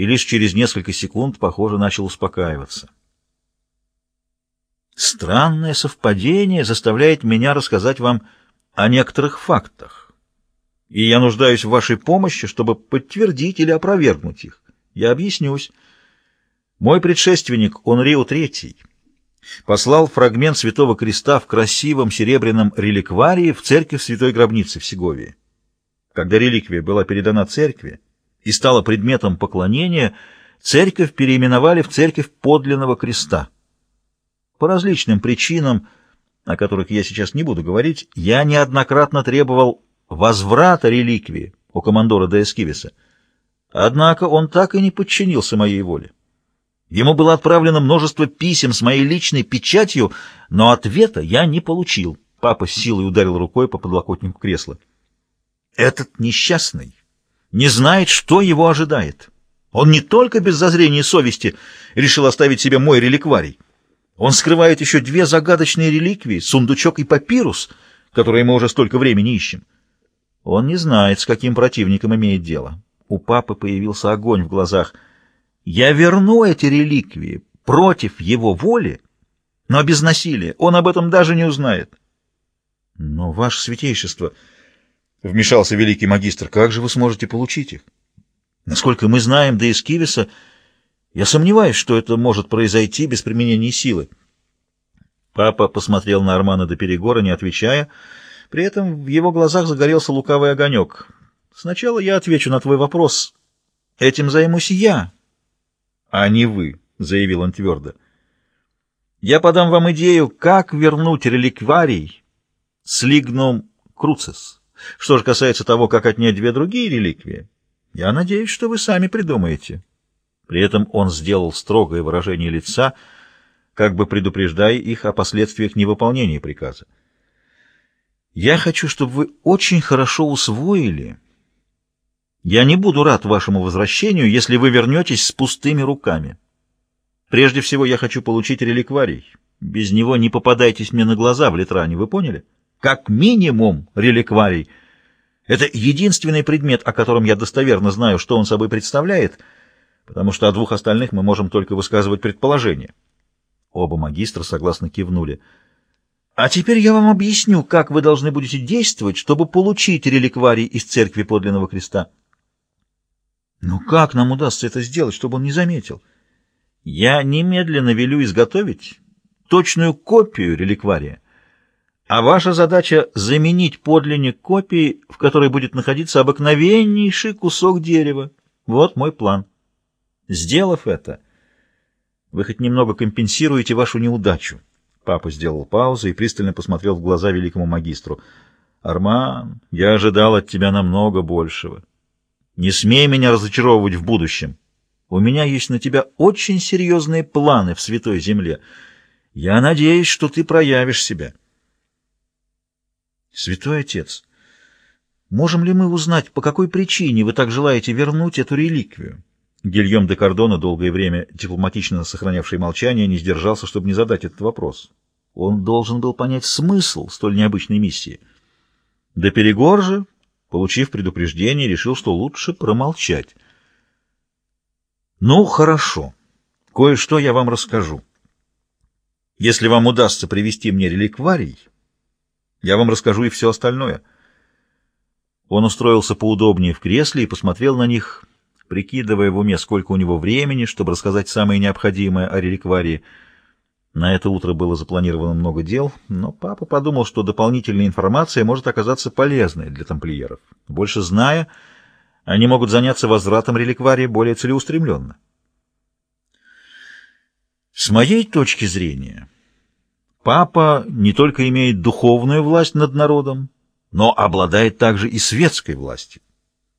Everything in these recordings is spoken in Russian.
и лишь через несколько секунд, похоже, начал успокаиваться. Странное совпадение заставляет меня рассказать вам о некоторых фактах, и я нуждаюсь в вашей помощи, чтобы подтвердить или опровергнуть их. Я объяснюсь. Мой предшественник Онрио III послал фрагмент Святого Креста в красивом серебряном реликварии в церковь Святой Гробницы в Сеговии. Когда реликвия была передана церкви и стала предметом поклонения, церковь переименовали в церковь подлинного креста. По различным причинам, о которых я сейчас не буду говорить, я неоднократно требовал возврата реликвии у командора Деэскивиса. Однако он так и не подчинился моей воле. Ему было отправлено множество писем с моей личной печатью, но ответа я не получил. Папа с силой ударил рукой по подлокотнику кресла. Этот несчастный не знает, что его ожидает. Он не только без зазрения совести решил оставить себе мой реликварий. Он скрывает еще две загадочные реликвии, сундучок и папирус, которые мы уже столько времени ищем. Он не знает, с каким противником имеет дело. У папы появился огонь в глазах. Я верну эти реликвии против его воли, но без насилия. Он об этом даже не узнает. Но, ваше святейшество, — вмешался великий магистр, — как же вы сможете получить их? Насколько мы знаем до Эскивиса, я сомневаюсь, что это может произойти без применения силы. Папа посмотрел на Армана до Перегора, не отвечая, — при этом в его глазах загорелся лукавый огонек. «Сначала я отвечу на твой вопрос. Этим займусь я, а не вы», — заявил он твердо. «Я подам вам идею, как вернуть реликварий с лигнум круцис. Что же касается того, как отнять две другие реликвии, я надеюсь, что вы сами придумаете». При этом он сделал строгое выражение лица, как бы предупреждая их о последствиях невыполнения приказа. Я хочу, чтобы вы очень хорошо усвоили. Я не буду рад вашему возвращению, если вы вернетесь с пустыми руками. Прежде всего, я хочу получить реликварий. Без него не попадайтесь мне на глаза в Литране, вы поняли? Как минимум реликварий. Это единственный предмет, о котором я достоверно знаю, что он собой представляет, потому что о двух остальных мы можем только высказывать предположения. Оба магистра согласно кивнули. А теперь я вам объясню, как вы должны будете действовать, чтобы получить реликварий из церкви подлинного креста. Ну как нам удастся это сделать, чтобы он не заметил? Я немедленно велю изготовить точную копию реликвария, а ваша задача — заменить подлинник копии, в которой будет находиться обыкновеннейший кусок дерева. Вот мой план. Сделав это, вы хоть немного компенсируете вашу неудачу. Папа сделал паузу и пристально посмотрел в глаза великому магистру. «Арман, я ожидал от тебя намного большего. Не смей меня разочаровывать в будущем. У меня есть на тебя очень серьезные планы в Святой Земле. Я надеюсь, что ты проявишь себя». «Святой Отец, можем ли мы узнать, по какой причине вы так желаете вернуть эту реликвию?» Гильем де Кордона, долгое время дипломатично сохранявший молчание, не сдержался, чтобы не задать этот вопрос. Он должен был понять смысл столь необычной миссии. До Перегор же, получив предупреждение, решил, что лучше промолчать. «Ну, хорошо. Кое-что я вам расскажу. Если вам удастся привести мне реликварий, я вам расскажу и все остальное». Он устроился поудобнее в кресле и посмотрел на них, прикидывая в уме, сколько у него времени, чтобы рассказать самое необходимое о реликварии. На это утро было запланировано много дел, но папа подумал, что дополнительная информация может оказаться полезной для тамплиеров. Больше зная, они могут заняться возвратом реликварии более целеустремленно. С моей точки зрения, папа не только имеет духовную власть над народом, но обладает также и светской властью.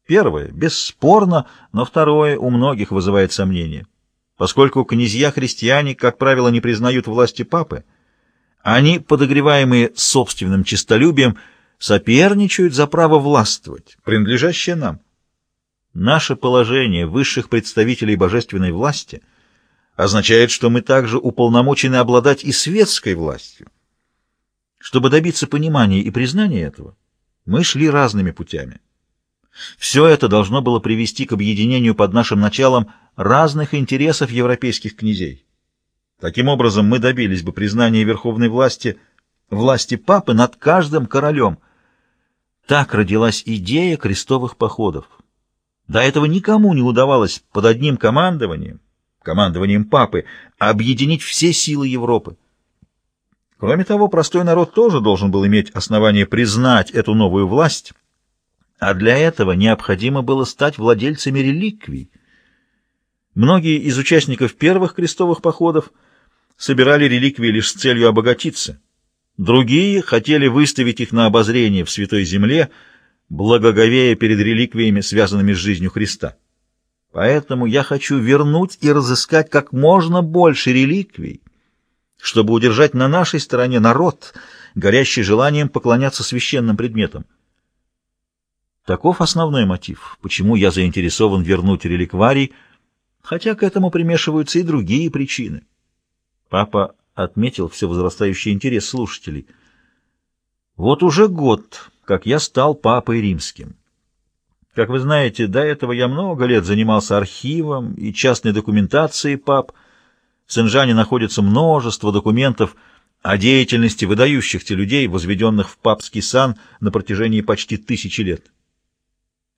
Первое — бесспорно, но второе у многих вызывает сомнения. Поскольку князья-христиане, как правило, не признают власти папы, они, подогреваемые собственным честолюбием, соперничают за право властвовать, принадлежащее нам. Наше положение высших представителей божественной власти означает, что мы также уполномочены обладать и светской властью. Чтобы добиться понимания и признания этого, мы шли разными путями. Все это должно было привести к объединению под нашим началом разных интересов европейских князей. Таким образом, мы добились бы признания верховной власти, власти папы над каждым королем. Так родилась идея крестовых походов. До этого никому не удавалось под одним командованием, командованием папы, объединить все силы Европы. Кроме того, простой народ тоже должен был иметь основание признать эту новую власть, а для этого необходимо было стать владельцами реликвий. Многие из участников первых крестовых походов собирали реликвии лишь с целью обогатиться. Другие хотели выставить их на обозрение в Святой Земле, благоговея перед реликвиями, связанными с жизнью Христа. Поэтому я хочу вернуть и разыскать как можно больше реликвий, чтобы удержать на нашей стороне народ, горящий желанием поклоняться священным предметам. Таков основной мотив, почему я заинтересован вернуть реликварий, хотя к этому примешиваются и другие причины. Папа отметил все возрастающий интерес слушателей. Вот уже год, как я стал папой римским. Как вы знаете, до этого я много лет занимался архивом и частной документацией пап. В Сен-Жане находится множество документов о деятельности выдающихся людей, возведенных в папский сан на протяжении почти тысячи лет.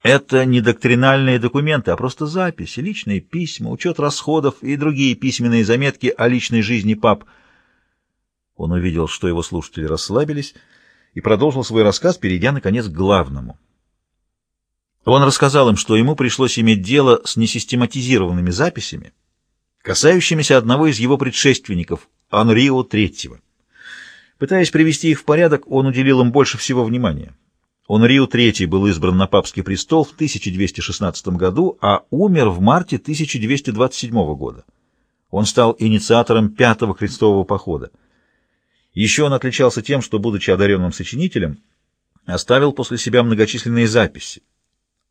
Это не доктринальные документы, а просто записи, личные письма, учет расходов и другие письменные заметки о личной жизни пап. Он увидел, что его слушатели расслабились, и продолжил свой рассказ, перейдя, наконец, к главному. Он рассказал им, что ему пришлось иметь дело с несистематизированными записями, касающимися одного из его предшественников, Анрио III. Пытаясь привести их в порядок, он уделил им больше всего внимания. Он Рио III был избран на папский престол в 1216 году, а умер в марте 1227 года. Он стал инициатором Пятого крестового похода. Еще он отличался тем, что, будучи одаренным сочинителем, оставил после себя многочисленные записи.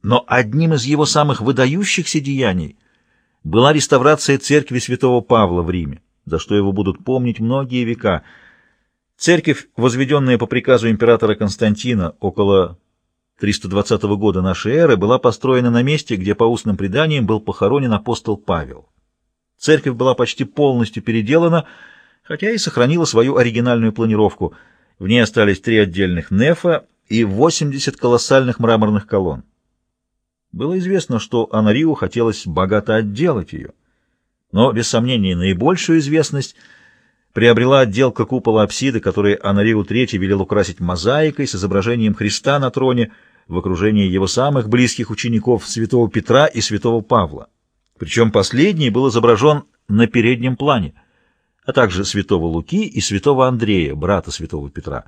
Но одним из его самых выдающихся деяний была реставрация церкви святого Павла в Риме, за что его будут помнить многие века – Церковь, возведенная по приказу императора Константина около 320 года нашей эры, была построена на месте, где по устным преданиям был похоронен апостол Павел. Церковь была почти полностью переделана, хотя и сохранила свою оригинальную планировку. В ней остались три отдельных нефа и 80 колоссальных мраморных колонн. Было известно, что Анариу хотелось богато отделать ее. Но, без сомнения, наибольшую известность – приобрела отделка купола апсиды, который Анариу III велел украсить мозаикой с изображением Христа на троне в окружении его самых близких учеников святого Петра и святого Павла. Причем последний был изображен на переднем плане, а также святого Луки и святого Андрея, брата святого Петра.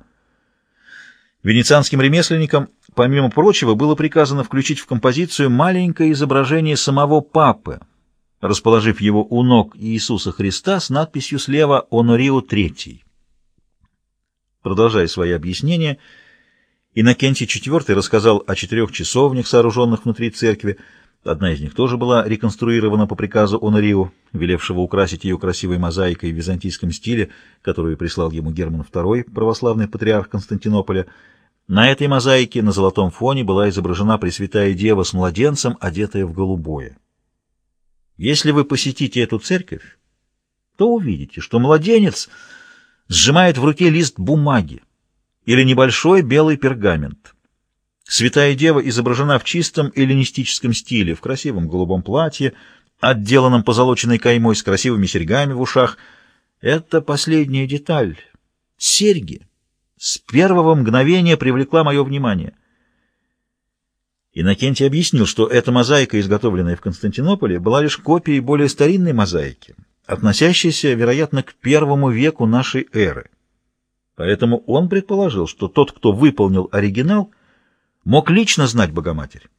Венецианским ремесленникам, помимо прочего, было приказано включить в композицию маленькое изображение самого Папы, расположив его у ног Иисуса Христа с надписью слева «Онорио III». Продолжая свои объяснения, Иннокентий IV рассказал о четырех часовнях, сооруженных внутри церкви. Одна из них тоже была реконструирована по приказу Онорио, велевшего украсить ее красивой мозаикой в византийском стиле, которую прислал ему Герман II, православный патриарх Константинополя. На этой мозаике на золотом фоне была изображена Пресвятая Дева с младенцем, одетая в голубое. Если вы посетите эту церковь, то увидите, что младенец сжимает в руке лист бумаги или небольшой белый пергамент. Святая Дева изображена в чистом эллинистическом стиле, в красивом голубом платье, отделанном позолоченной каймой с красивыми серьгами в ушах. Это последняя деталь. Серьги. С первого мгновения привлекла мое внимание — Иннокентий объяснил, что эта мозаика, изготовленная в Константинополе, была лишь копией более старинной мозаики, относящейся, вероятно, к первому веку нашей эры. Поэтому он предположил, что тот, кто выполнил оригинал, мог лично знать Богоматерь.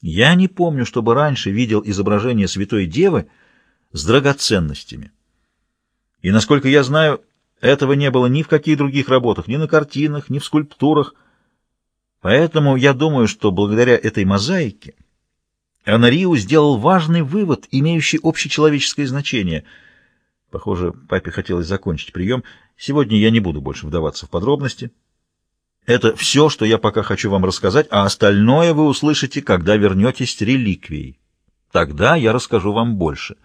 Я не помню, чтобы раньше видел изображение Святой Девы с драгоценностями. И, насколько я знаю, этого не было ни в каких других работах, ни на картинах, ни в скульптурах, Поэтому я думаю, что благодаря этой мозаике Анариу сделал важный вывод, имеющий общечеловеческое значение. Похоже, папе хотелось закончить прием. Сегодня я не буду больше вдаваться в подробности. Это все, что я пока хочу вам рассказать, а остальное вы услышите, когда вернетесь с реликвией. Тогда я расскажу вам больше».